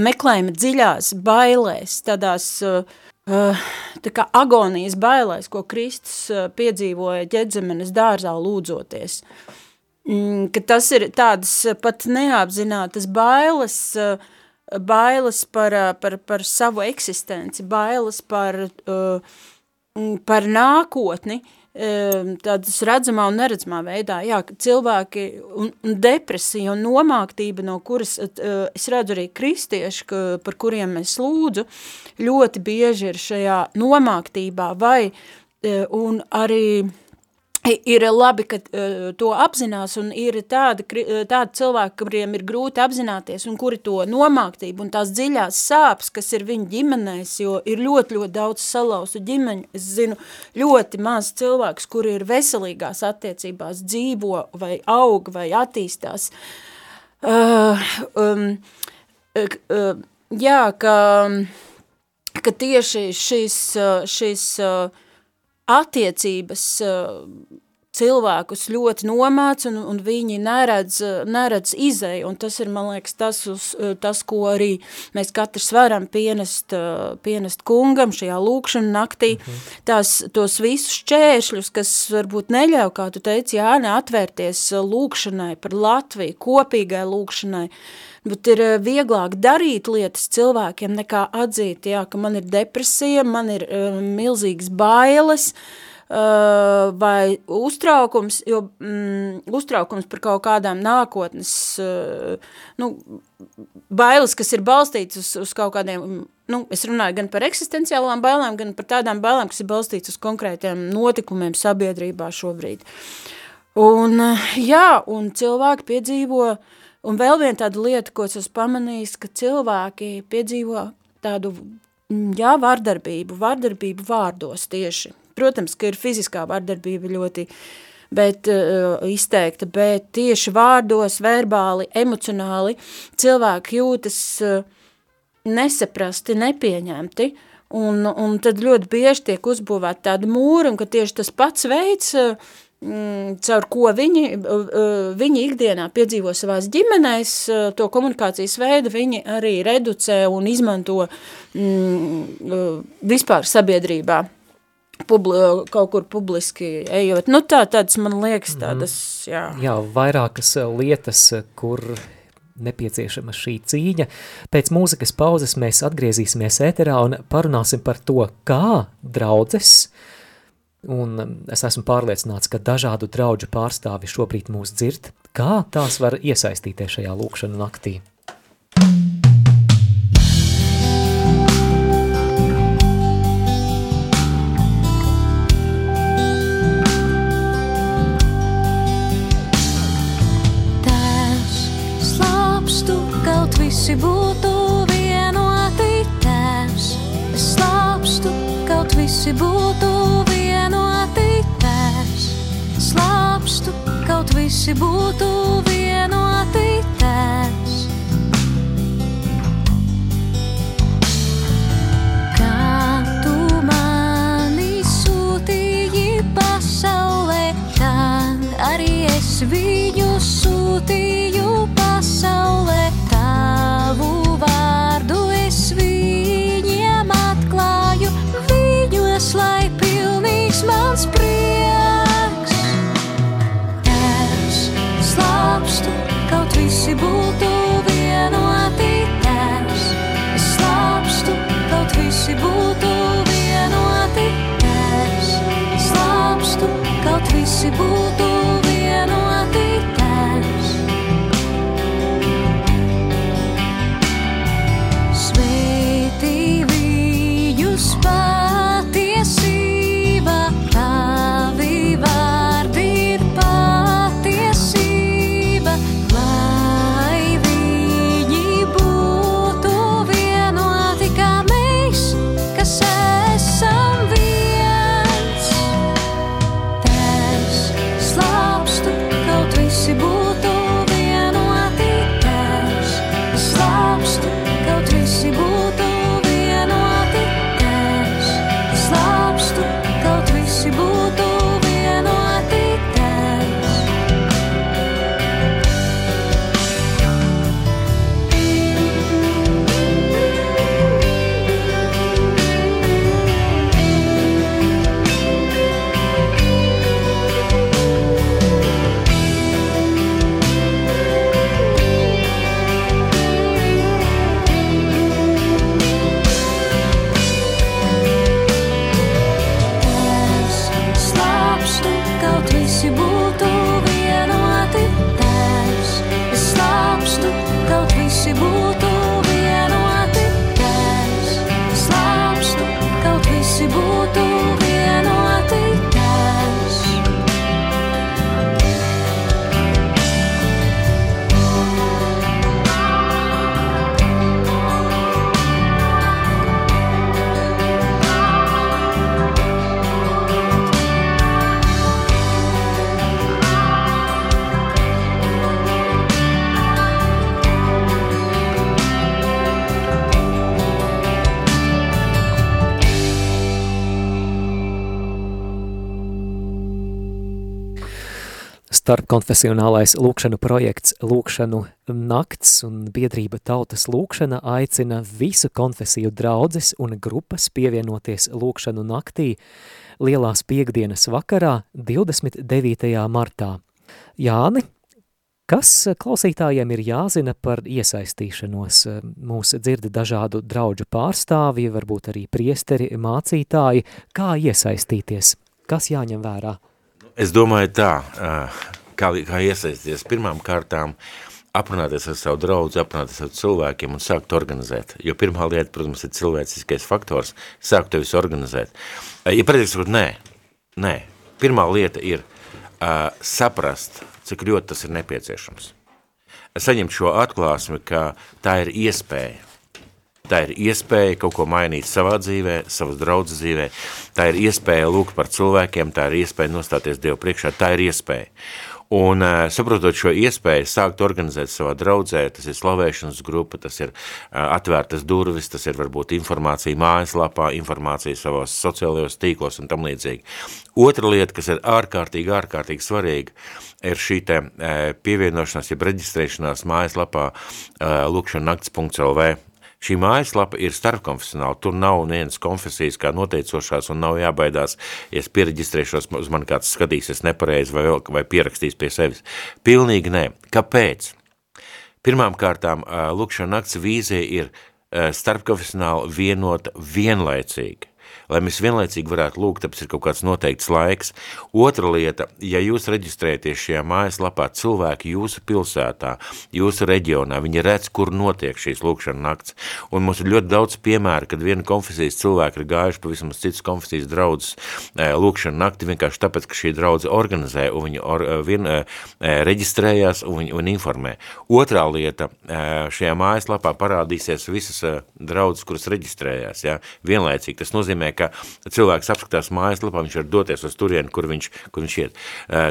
meklējuma dziļās bailēs, tādās uh, tā kā agonijas bailēs, ko Kristus uh, piedzīvoja ģedzemenes dārzā lūdzoties. Uh, Mm, ka tas ir tādas eh, pat neapzinātas bailes, bailes par, par, par savu eksistenci, bailes par, mm, par nākotni, tādas redzamā un neredzamā veidā, jā, cilvēki un, un depresija un nomāktība, no kuras es redzu arī kristieši, ka, par kuriem es lūdzu, ļoti bieži ir šajā nomāktībā vai un arī ir labi, ka uh, to apzinās, un ir tādi, tādi cilvēki, kuriem ir grūti apzināties, un kuri to nomāktību un tās dziļās sāpes, kas ir viņu ģimenēs, jo ir ļoti, ļoti daudz salausu ģimeņu. Es zinu ļoti maz cilvēks, kuri ir veselīgās attiecībās, dzīvo vai aug vai attīstās. Uh, um, uh, jā, ka, ka tieši šis, šis uh, attiecības uh, cilvēkus ļoti nomāc un, un viņi neredz, neredz izēju, un tas ir, man liekas, tas, uz, tas, ko arī mēs katrs varam pienest, uh, pienest kungam šajā lūkšana naktī, mm -hmm. tās, tos visus šķēršļus, kas varbūt neļauj, kā tu teici, Jāne, atvērties lūkšanai par Latviju, kopīgai lūkšanai, bet ir vieglāk darīt lietas cilvēkiem nekā atzīt, jā, ka man ir depresija, man ir uh, milzīgas bailes, uh, uh, vai uztraukums, jo mm, uztraukums par kaut kādām nākotnes, uh, nu, bailes, kas ir balstīts uz, uz kaut kādiem, nu, es runāju gan par eksistenciālām bailēm, gan par tādām bailēm, kas ir balstīts uz konkrētiem notikumiem sabiedrībā šobrīd. Un, jā, un cilvēki piedzīvo, un vēl viena tāda lieta, ko es esmu pamanījis, ka cilvēki piedzīvo tādu, jā, vardarbību, vardarbību vārdos tieši, Protams, ka ir fiziskā vardarbība ļoti bet, uh, izteikta, bet tieši vārdos, verbāli, emocionāli cilvēki jūtas uh, nesaprasti, nepieņemti, un, un tad ļoti bieži tiek uzbūvēta tāda mūra, un ka tieši tas pats veids, mm, caur ko viņi, viņi ikdienā piedzīvo savās ģimenēs, to komunikācijas veidu viņi arī reducē un izmanto mm, vispār sabiedrībā publi, kaut kur publiski ejot. Nu tā, tāds man liekas tādas, jā. Jā, vairākas lietas, kur nepieciešama šī cīņa. Pēc mūzikas pauzes mēs atgriezīsimies ēterā un parunāsim par to, kā draudzes, un es esmu pārliecināts, ka dažādu draudžu pārstāvi šobrīd mūs dzird, kā tās var iesaistīties šajā lūkšanu naktī. Tēvs, slāpstu, kaut visi būtu vienoti. Es slāpstu, kaut visi būtu vienoti. Kaut visi būtu kaut visi Starpkonfesionālais lūkšanu projekts Lūkšanu nakts un biedrība tautas lūkšana aicina visu konfesiju draudzes un grupas pievienoties lūkšanu naktī lielās piekdienas vakarā 29. martā. Jāni, kas klausītājiem ir jāzina par iesaistīšanos? Mūs dzirda dažādu draudžu pārstāvji, varbūt arī priesteri, mācītāji. Kā iesaistīties? Kas jāņem vērā? Es domāju tā, kā, kā iesaistīties pirmām kārtām, aprunāties ar savu draudzi, aprunāties ar cilvēkiem un sākt organizēt. Jo pirmā lieta, protams, ir cilvēciskais faktors, sākt to visu organizēt. Ā, Ja pretīgi sakot, nē, nē, pirmā lieta ir uh, saprast, cik ļoti tas ir nepieciešams. Saņemt šo atklāsmi, ka tā ir iespēja, Tā ir iespēja kaut ko mainīt savā dzīvē, savas draudzes dzīvē. Tā ir iespēja lūgt par cilvēkiem, tā ir iespēja nostāties Dievu priekšā, tā ir iespēja. Un uh, saprotot šo iespēju sākt organizēt savā draudzē, tas ir slavēšanas grupa, tas ir uh, atvērtas durvis, tas ir varbūt informācija mājaslapā, informācija savos sociālajos tīklos un tam līdzīgi. Otra lieta, kas ir ārkārtīgi, ārkārtīgi svarīga, ir šī te uh, pievienošanās, jeb reģistrēšanās mājaslapā lukšanakts.lv Šī mājaslapa ir starpkonfesionāla, tur nav vienas konfesijas kā noteicošās un nav jābaidās, ja es piereģistrēšos, uz mani kāds skatīsies nepareizi vai, vēl, vai pierakstīs pie sevis. Pilnīgi nē. Kāpēc? Pirmām kārtām, lūkšana nakts vīzija ir starpkonfesionāli vienota vienlaicīgi lai mēs vienlaicīgi varētu lūgt, tāpēc ir kaut kāds noteikts laiks. Otra lieta, ja jūs reģistrēties šajā mājaslapā, cilvēki jūsu pilsētā, jūsu reģionā, viņi redz, kur notiek šīs lūkšana nakts. Un mums ir ļoti daudz piemēru, kad viena konfesijas cilvēki ir gājuši pavisam citas konfesijas draudzes lūkšana nakti vienkārši tāpēc, ka šī draudze organizē un viņi or, vien, reģistrējās un un informē. Otrā lieta, šajā mājaslapā parādīsies visas draudzes, kuras reģistrējās, ja, vienlaicīgi. Tas nozīmē, ka cilvēks apskatās mājaslapā, viņš var doties uz turieni, kur viņš, kur viņš iet.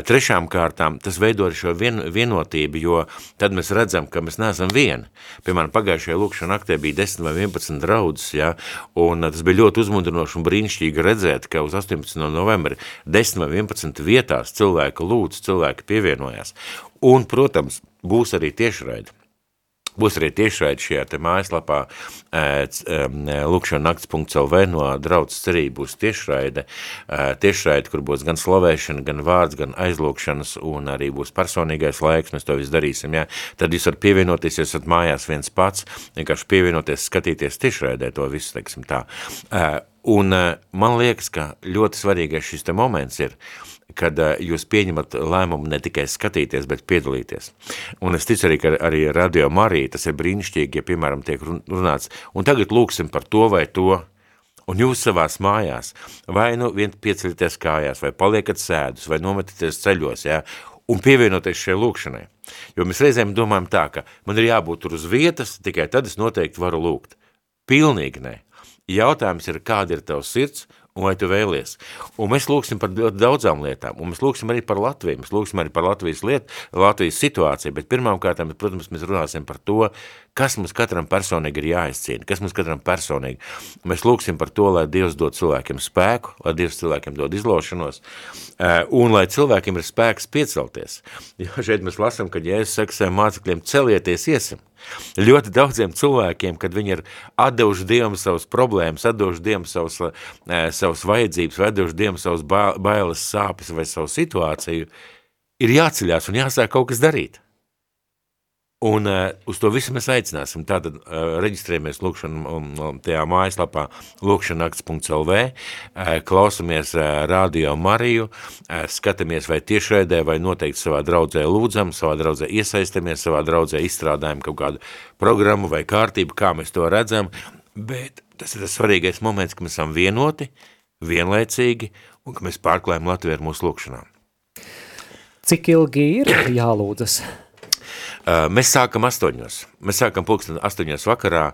Trešām kārtām tas veido šo vien, vienotību, jo tad mēs redzam, ka mēs neesam vieni. Piemēram, pagājušajā lūkšana aktē bija 10 vai 11 draudzes, ja, un tas bija ļoti uzmundrinoši un brīnišķīgi redzēt, ka uz 18. novembri 10 vai 11 vietās cilvēki lūdz, cilvēki pievienojās. Un, protams, būs arī tiešraidi. Būs arī tiešraidi šajā te mājaslapā lukšanakts.lv no draudzes cerību būs tiešraide, tiešraide, kur būs gan slavēšana, gan vārds, gan aizlūkšanas un arī būs personīgais laiks, mēs to visu darīsim, jā. Tad jūs varat pievienoties, ja esat mājās viens pats, vienkārši pievienoties, skatīties tiešraidē to visu, teiksim tā. Un man liekas, ka ļoti svarīgais šis te moments ir, kad uh, jūs pieņemat lēmumu ne tikai skatīties, bet piedalīties. Un es ticu arī, ka arī Radio Marija, tas ir brīnišķīgi, ja, piemēram, tiek runāts, un tagad lūksim par to vai to, un jūs savās mājās, vai nu vien pieceļieties kājās, vai paliekat sēdus, vai nometāties ceļos, ja, un pievienoties šai lūkšanai. Jo mēs reizēm domājam tā, ka man ir jābūt tur uz vietas, tikai tad es noteikti varu lūgt. Pilnīgi ne. Jautājums ir, kāda ir tavs sirds, un vai tu vēlies. Un mēs lūksim par daudzām lietām, un mēs lūksim arī par Latviju, mēs lūksim arī par Latvijas lietu, Latvijas situāciju, bet pirmām kārtām, protams, mēs runāsim par to, kas mums katram personīgi ir jāizcīna, kas mums katram personīgi. Mēs lūksim par to, lai Dievs dod cilvēkiem spēku, lai Dievs cilvēkiem dod izlošanos, eh, un lai cilvēkiem ir spēks piecelties. Jo šeit mēs lasam, ka Jēzus saka saviem mācekļiem, celieties, iesim. Ļoti daudziem cilvēkiem, kad viņi ir atdevuši Dievam savas problēmas, atdevuši Dievam savas, eh, savas vajadzības, vai atdevuši Dievam savas bailes, sāpes vai savu situāciju, ir jāceļās un jāsāk kaut kas darīt. Un uh, uz to visu mēs aicināsim. Tātad uh, reģistrējamies lūkšana um, tajā mājaslapā lūkšanakts.lv, uh, klausamies uh, radio Mariju, uh, skatāmies vai tiešraidē, vai noteikti savā draudzē lūdzam, savā draudzē iesaistamies, savā draudzē izstrādājam kaut kādu programmu vai kārtību, kā mēs to redzam, bet tas ir tas svarīgais moments, ka mēs esam vienoti, vienlaicīgi un ka mēs pārklājam Latviju ar mūsu lūkšanām. Cik ilgi ir jālūdzas? Mēs sākam astoņos. Mēs sākam pulksten astoņos vakarā.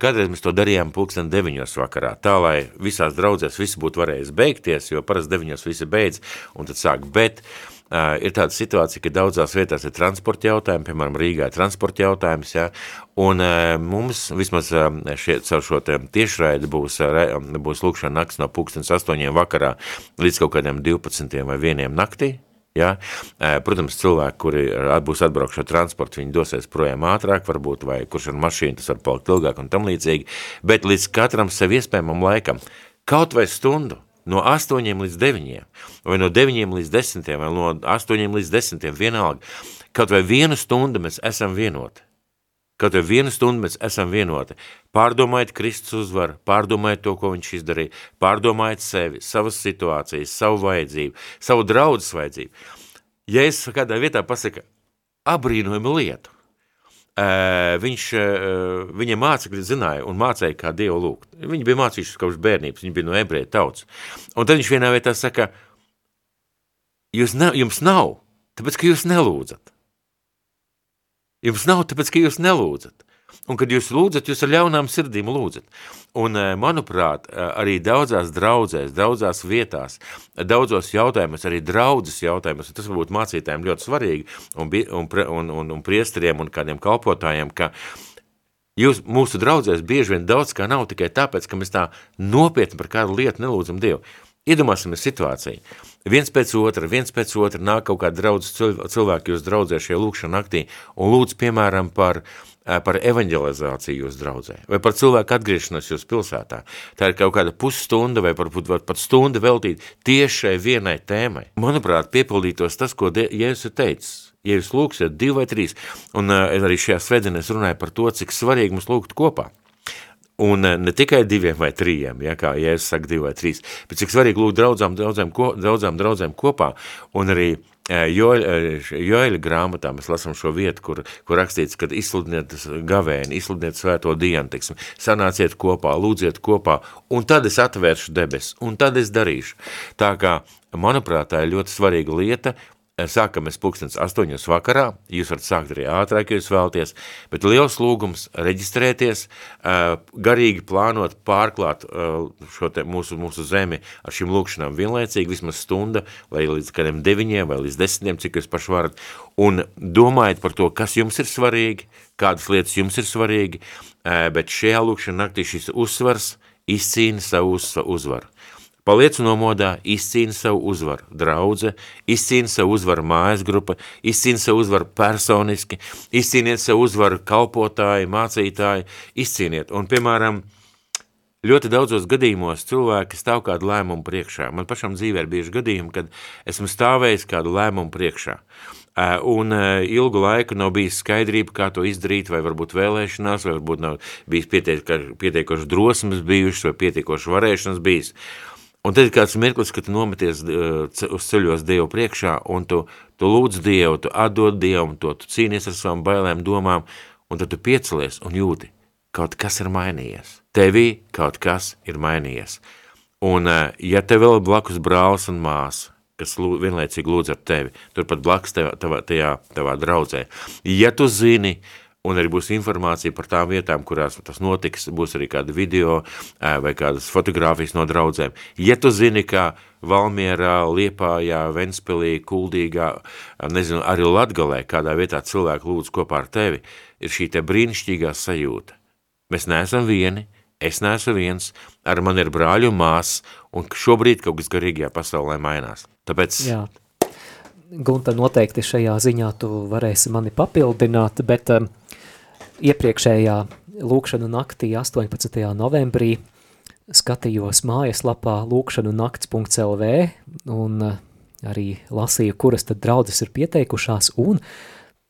Kādreiz mēs to darījām pulksten deviņos vakarā, tā lai visās draudzēs viss būtu varējis beigties, jo parasti deviņos visi beidz un tad sāk. Bet ir tāda situācija, ka daudzās vietās ir transporta jautājumi, piemēram, Rīgā ir transporta jautājums, ja, un mums vismaz šie, caur šo tiešraidi būs, būs lūkšana nakts no pulkstens astoņiem vakarā līdz kaut kādiem 12 vai vieniem naktī, Ja? Protams, cilvēki, kuri būs atbraukši ar transportu, viņi dosies projām ātrāk, varbūt, vai kurš ar mašīnu, tas var palikt ilgāk un tam līdzīgi, bet līdz katram sev iespējamam laikam, kaut vai stundu, no 8 līdz 9, vai no 9 līdz 10, vai no 8 līdz 10, vienalga, kaut vai vienu stundu mēs esam vienoti. Kaut vai vienu stundu mēs esam vienoti. Pārdomājiet Kristus uzvaru, pārdomājiet to, ko viņš izdarīja, pārdomājiet sevi, savas situācijas, savu vajadzību, savu draudzes vajadzību. Ja es kādā vietā pasaka abrīnojumu lietu, viņš, viņa mācekļi zināja un mācēja, kā Dievu lūgt. Viņi bija mācījušies kaut bērnības, viņi bija no ebreja tautas. Un tad viņš vienā vietā saka, jūs ne, jums nav, tāpēc, ka jūs nelūdzat. Jums nav tāpēc, ka jūs nelūdzat. Un, kad jūs lūdzat, jūs ar ļaunām sirdīm lūdzat. Un, eh, manuprāt, eh, arī daudzās draudzēs, daudzās vietās, daudzos jautājumos, arī draudzes jautājumos, tas varbūt mācītājiem ļoti svarīgi, un, un, un, un, un priesteriem un kādiem kalpotājiem, ka Jūs mūsu draudzēs bieži vien daudz kā nav tikai tāpēc, ka mēs tā nopietni par kādu lietu nelūdzam Dievu. Iedomāsimies situāciju. Viens pēc otra, viens pēc otra nāk kaut kāda draudzes cilv- cilvēki jūs draudzē šajā lūkšana naktī un lūdz, piemēram, par, eh, par evanģelizāciju jūs draudzē vai par cilvēku atgriešanos jūs pilsētā. Tā ir kaut kāda pusstunda vai varbūt var pat stunda veltīt tieši šai vienai tēmai. Manuprāt, piepildītos tas, ko Jēzus teicis. Ja jūs lūksiet divi vai trīs, un uh, arī šajā svētdienā es runāju par to, cik svarīgi mums lūgt kopā. Un eh, ne tikai diviem vai trījiem, ja, kā Jēzus saka divi vai trīs, bet cik svarīgi lūgt draudzām, draudzēm, ko, draudzām, draudzēm kopā. Un arī eh, eh, Joeļa grāmatā mēs lasām šo vietu, kur, kur rakstīts, kad izsludiniet gavēni, izsludiniet svēto dienu, teiksim, sanāciet kopā, lūdziet kopā, un tad es atvēršu debes, un tad es darīšu. Tā kā, manuprāt, tā ir ļoti svarīga lieta, Sākam mēs pulkstens astoņos vakarā, jūs varat sākt arī ātrāk, ja jūs vēlaties, bet liels lūgums reģistrēties, garīgi plānot, pārklāt šo te mūsu, mūsu zemi ar šīm lūkšanām vienlaicīgi, vismaz stunda, vai līdz kādiem deviņiem, vai līdz desmitiem, cik jūs paši varat, un domājiet par to, kas jums ir svarīgi, kādas lietas jums ir svarīgi, bet šajā lūkšana naktī šis uzsvars izcīna savu uz- uzvaru. Paliec nomodā, izcīna savu uzvaru draudze, izcīna savu uzvaru mājas grupa, izcīna savu uzvaru personiski, izcīniet savu uzvaru kalpotāji, mācītāji, izcīniet. Un, piemēram, ļoti daudzos gadījumos cilvēki stāv kādu lēmumu priekšā. Man pašam dzīvē ir bieži gadījumi, kad esmu stāvējis kādu lēmumu priekšā. Un ilgu laiku nav bijis skaidrība, kā to izdarīt, vai varbūt vēlēšanās, vai varbūt nav bijis pietiekoši drosmes bijušas, vai pietiekoši varēšanas bijis. Un tad ir kāds mirklis, kad tu nometies eh, uz ceļos Dievu priekšā, un tu, tu lūdz Dievu, tu atdod Dievam to, tu cīnies ar savām bailēm, domām, un tad tu piecelies un jūti, kaut kas ir mainījies. Tevī kaut kas ir mainījies. Un, eh, ja tev vēl blakus brālis un māsa, kas lū, vienlaicīgi lūdz ar tevi, turpat blakus tevā, tavā, tajā, tavā draudzē, ja tu zini, un arī būs informācija par tām vietām, kurās tas notiks, būs arī kāda video vai kādas fotogrāfijas no draudzēm. Ja tu zini, ka Valmierā, Liepājā, Ventspilī, Kuldīgā, nezinu, arī Latgalē, kādā vietā cilvēki lūdz kopā ar tevi, ir šī te brīnišķīgā sajūta. Mēs neesam vieni, es neesmu viens, ar mani ir brāļi un māsas, un šobrīd kaut kas garīgajā pasaulē mainās. Tāpēc Jā. Gunta, noteikti šajā ziņā tu varēsi mani papildināt, bet um, iepriekšējā lūkšanu naktī 18. novembrī skatījos mājaslapā lūkšanu nakts.lv un uh, arī lasīju, kuras tad draudzes ir pieteikušās un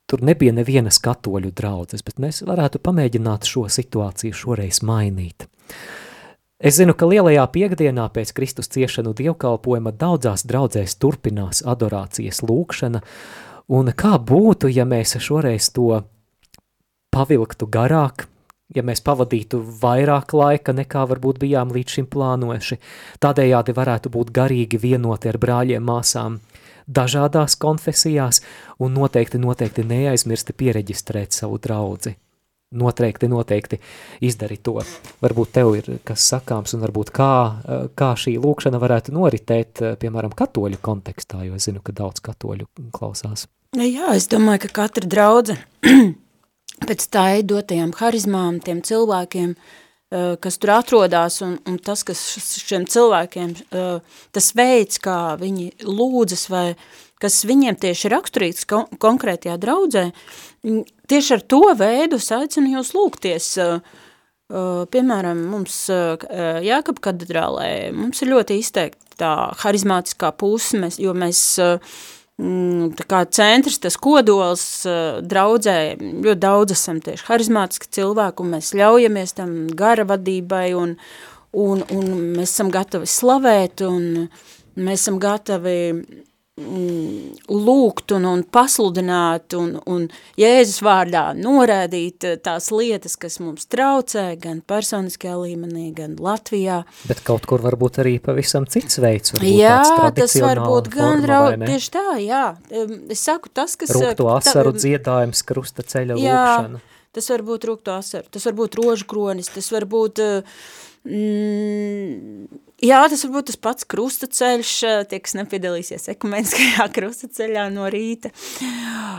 tur nebija nevienas katoļu draudzes, bet mēs varētu pamēģināt šo situāciju šoreiz mainīt. Es zinu, ka lielajā piekdienā pēc Kristus ciešanu dievkalpojuma daudzās draudzēs turpinās adorācijas lūkšana, un kā būtu, ja mēs šoreiz to pavilktu garāk, ja mēs pavadītu vairāk laika nekā varbūt bijām līdz šim plānojuši, tādējādi varētu būt garīgi vienoti ar brāļiem māsām dažādās konfesijās un noteikti, noteikti neaizmirsti piereģistrēt savu draudzi. Noteikti, noteikti izdari to. Varbūt tev ir kas sakāms un varbūt kā, kā šī lūkšana varētu noritēt, piemēram, katoļu kontekstā, jo es zinu, ka daudz katoļu klausās. Jā, es domāju, ka katra draudze pēc tā dotajām harizmām, tiem cilvēkiem, eh, kas tur atrodas, un, un tas, kas šiem cilvēkiem, eh, tas veids, kā viņi lūdzas, vai kas viņiem tieši kon konkrētajā draudzē, tieši ar to veidu es aicinu jūs lūgties. eh, Piemēram, mums Jākab katedrālē, mums ir ļoti izteikti tā harizmātiskā puse, jo mēs kā centrs, tas kodols draudzē, ļoti daudz esam tieši harizmātiski cilvēki, un mēs ļaujamies tam gara vadībai, un, un, un mēs esam gatavi slavēt, un mēs esam gatavi mm, lūgt un, un pasludināt un, un Jēzus vārdā norādīt eh, tās lietas, kas mums traucē, gan personiskajā līmenī, gan Latvijā. Bet kaut kur varbūt arī pavisam cits veids. varbūt Jā, tas var tradicionāla būt gan forma, rau, tieši tā, jā. Es saku, tas, kas... Rūkto ta- asaru dziedājums, krusta ceļa Jā, lūkšana. tas var būt rūkto asaru, tas var būt rožu kronis, tas var būt uh, Mm, jā, tas var būt tas pats krustaceļš, tie, kas nepiedalīsies ekumeniskajā krustaceļā no rīta.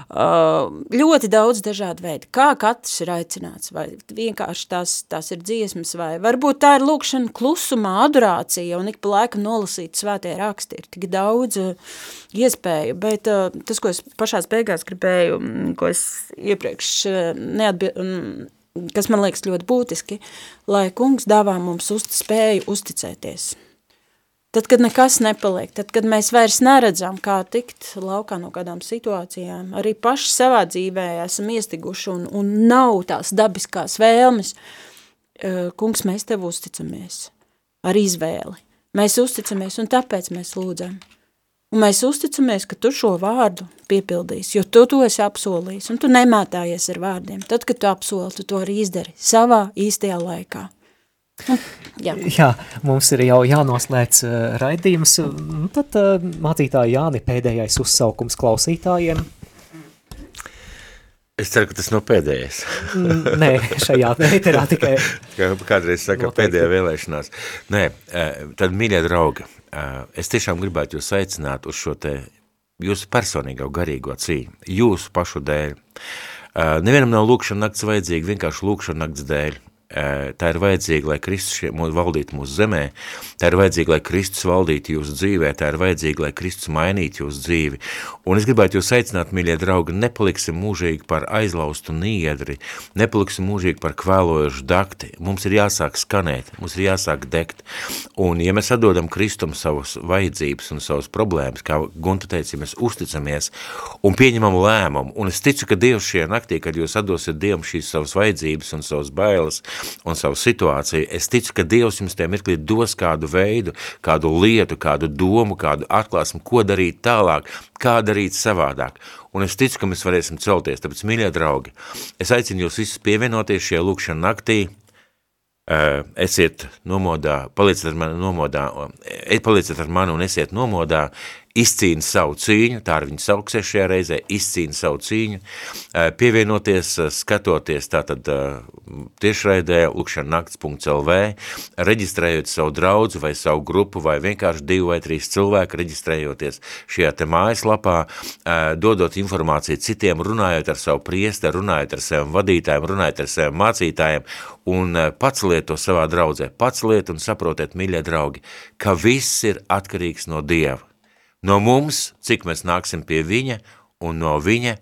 Uh, ļoti daudz dažādu veidu, kā katrs ir aicināts, vai vienkārši tās, tās ir dziesmas, vai varbūt tā ir lūkšana klusumā, adorācija, un ik pa laikam nolasīt svētie raksti, ir tik daudz uh, iespēju, bet uh, tas, ko es pašās beigās gribēju, mm, ko es iepriekš neatbildēju, kas man liekas ļoti būtiski, lai kungs dāvā mums uz spēju uzticēties. Tad, kad nekas nepaliek, tad, kad mēs vairs neredzam, kā tikt laukā no kādām situācijām, arī paši savā dzīvē esam iestiguši un, un nav tās dabiskās vēlmes, eh, kungs, mēs tev uzticamies ar izvēli. Mēs uzticamies un tāpēc mēs lūdzam. Un mēs uzticamies, ka tu šo vārdu piepildīsi, jo tu to esi apsolījis, un tu nemētājies ar vārdiem. Tad, kad tu apsoli, tu to arī izdari savā īstajā laikā. Nu, jā. jā, mums ir jau jānoslēdz uh, raidījums. Nu, tad uh, mācītāji Jāni pēdējais uzsaukums klausītājiem. Es ceru, ka tas nav pēdējais. Nē, šajā ēterā tikai... Kā kādreiz saka, Noteikti. pēdējā vēlēšanās. Nē, eh, tad, mīļie draugi, eh, es tiešām gribētu jūs aicināt uz šo te jūsu personīgo garīgo cīņu, jūsu pašu dēļ. Eh, Nevienam nav lūkšana nakts vajadzīga, vienkārši lūkšana nakts dēļ. Tā ir vajadzīga, lai Kristus šie- valdītu mūsu zemē, tā ir vajadzīga, lai Kristus valdītu jūsu dzīvē, tā ir vajadzīga, lai Kristus mainītu jūsu dzīvi. Un es gribētu jūs aicināt, mīļie draugi, nepaliksim mūžīgi par aizlaustu niedri, nepaliksim mūžīgi par kvēlojušu dakti. Mums ir jāsāk skanēt, mums ir jāsāk degt. Un ja mēs atdodam Kristum savus vajadzības un savus problēmas, kā Gunta teica, ja mēs uzticamies un pieņemam lēmumu, un es ticu, ka Dievs šajā naktī, kad jūs atdosiet Dievam šīs savas vajadzības un savas bailes un savu situāciju, es ticu, ka Dievs jums tajā mirklī dos kādu veidu, kādu lietu, kādu domu, kādu atklāsmu, ko darīt tālāk, kā darīt savādāk. Un es ticu, ka mēs varēsim celties. Tāpēc, mīļie draugi, es aicinu jūs visus pievienoties šajā lūkšana naktī, Uh, esiet nomodā, palieciet ar mani nomodā, uh, palieciet ar mani un esiet nomodā, izcīna savu cīņu, tā ir viņa sauksies šajā reizē, izcīna savu cīņu, pievienoties, skatoties tātad tiešraidē lukšanakts.lv, reģistrējot savu draudzu vai savu grupu vai vienkārši divu vai trīs cilvēku, reģistrējoties šajā te mājaslapā, dodot informāciju citiem, runājot ar savu priesteru, runājot ar saviem vadītājiem, runājot ar saviem mācītājiem un pats liet to savā draudzē, pats liet un saprotiet, mīļie draugi, ka viss ir atkarīgs no Dieva. No mums, cik mēs nāksim pie viņa, un no viņa,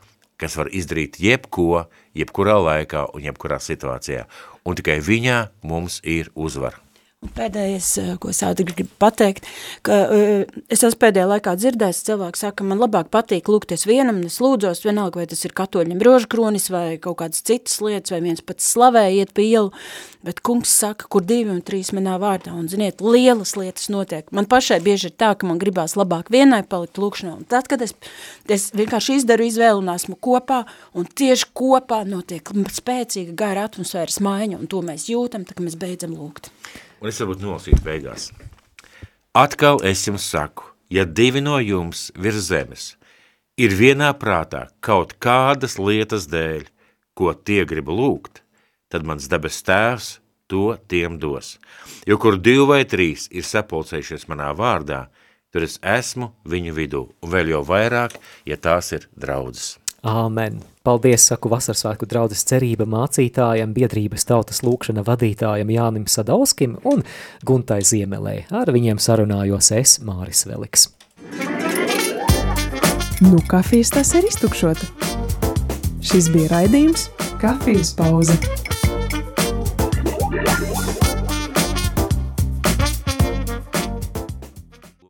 kas var izdarīt jebko, jebkurā laikā un jebkurā situācijā. Un tikai viņā mums ir uzvara. Un Pēdējais, eh, ko es ātri gribu pateikt, ka eh, es esmu pēdējā laikā dzirdējis, cilvēks saka, man labāk patīk lūgties vienam, es lūdzos, vienalga, vai tas ir katoļiem rožkronis, vai kaut kādas citas lietas, vai viens pats slavē iet pa ielu, bet kungs saka, kur divi un trīs manā vārdā, un ziniet, lielas lietas notiek. Man pašai bieži ir tā, ka man gribās labāk vienai palikt lūkšanā, un tad, kad es, es vienkārši izdaru izvēlu un esmu kopā, un tieši kopā notiek spēcīga gara atmosfēras maiņa, un to mēs jūtam, tā, ka mēs beidzam lūgt. Un es varbūt nolasītu beigās. Atkal es jums saku, ja divi no jums virs zemes ir vienā prātā kaut kādas lietas dēļ, ko tie grib lūgt, tad mans debes tēvs to tiem dos. Jo kur divi vai trīs ir sapulcējušies manā vārdā, tur es esmu viņu vidū, un vēl jau vairāk, ja tās ir draudzes. Āmen. Paldies, saku Vasarsvētku draudzes cerība mācītājam, biedrības tautas lūkšana vadītājam Jānim Sadauskim un Guntai Ziemelē. Ar viņiem sarunājos es, Māris Veliks. Nu, kafijas tas ir iztukšota. Šis bija raidījums Kafijas pauze.